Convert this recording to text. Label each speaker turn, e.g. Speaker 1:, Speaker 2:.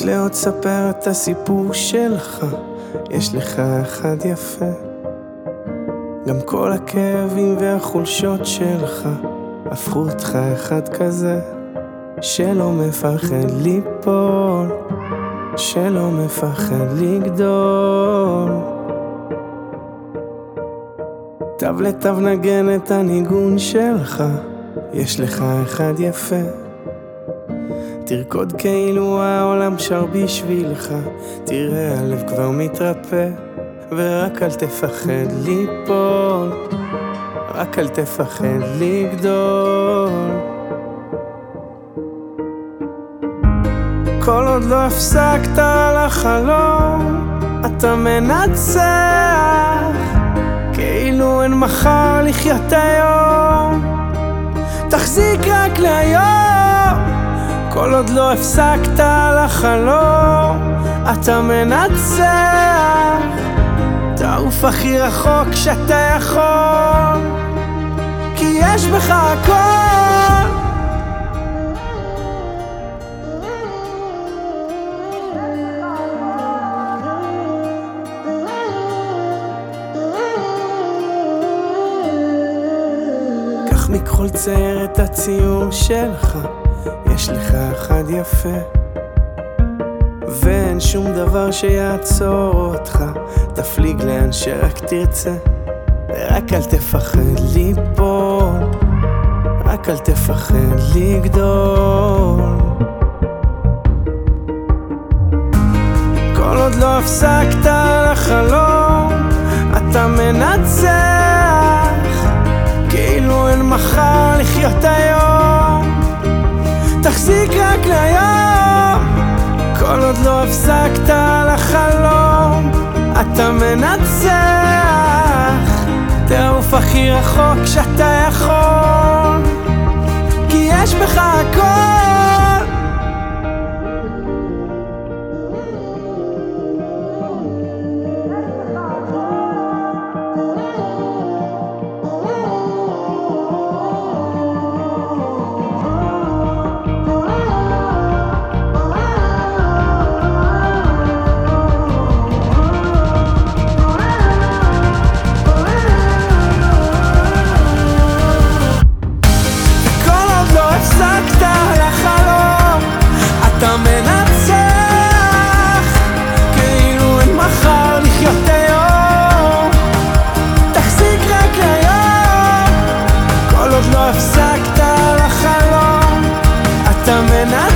Speaker 1: לעוד ספר את הסיפור שלך, יש לך אחד יפה. גם כל הכאבים והחולשות שלך, הפכו אותך אחד כזה, שלא מפחד ליפול, שלא מפחד לגדול. תו לתו נגן את הניגון שלך, יש לך אחד יפה. תרקוד כאילו העולם שר בשבילך, תראה הלב כבר מתרפא, ורק אל תפחד ליפול, רק אל תפחד לגדול. כל עוד לא הפסקת לחלום, אתה מנצח, כאילו אין מחר לחיות היום, תחזיק רק להיום. כל עוד לא הפסקת לחלום, אתה מנצח. תעוף הכי רחוק שאתה יכול, כי יש בך הכל. קח מכחול צייר את הציור שלך יש לך אחד יפה ואין שום דבר שיעצור אותך. תפליג לאן שרק תרצה ורק אל תפחד ליפול רק אל תפחד לגדול. כל עוד לא הפסקת לחלום הפסקת לחלום אתה מנצח. תעוף הכי רחוק שאתה יכול כי יש בך הכל אתה מנצח כאילו אין מחר לחיות היום. תחזיק רק ליום כל עוד לא הפסקת לחלום אתה מנצח.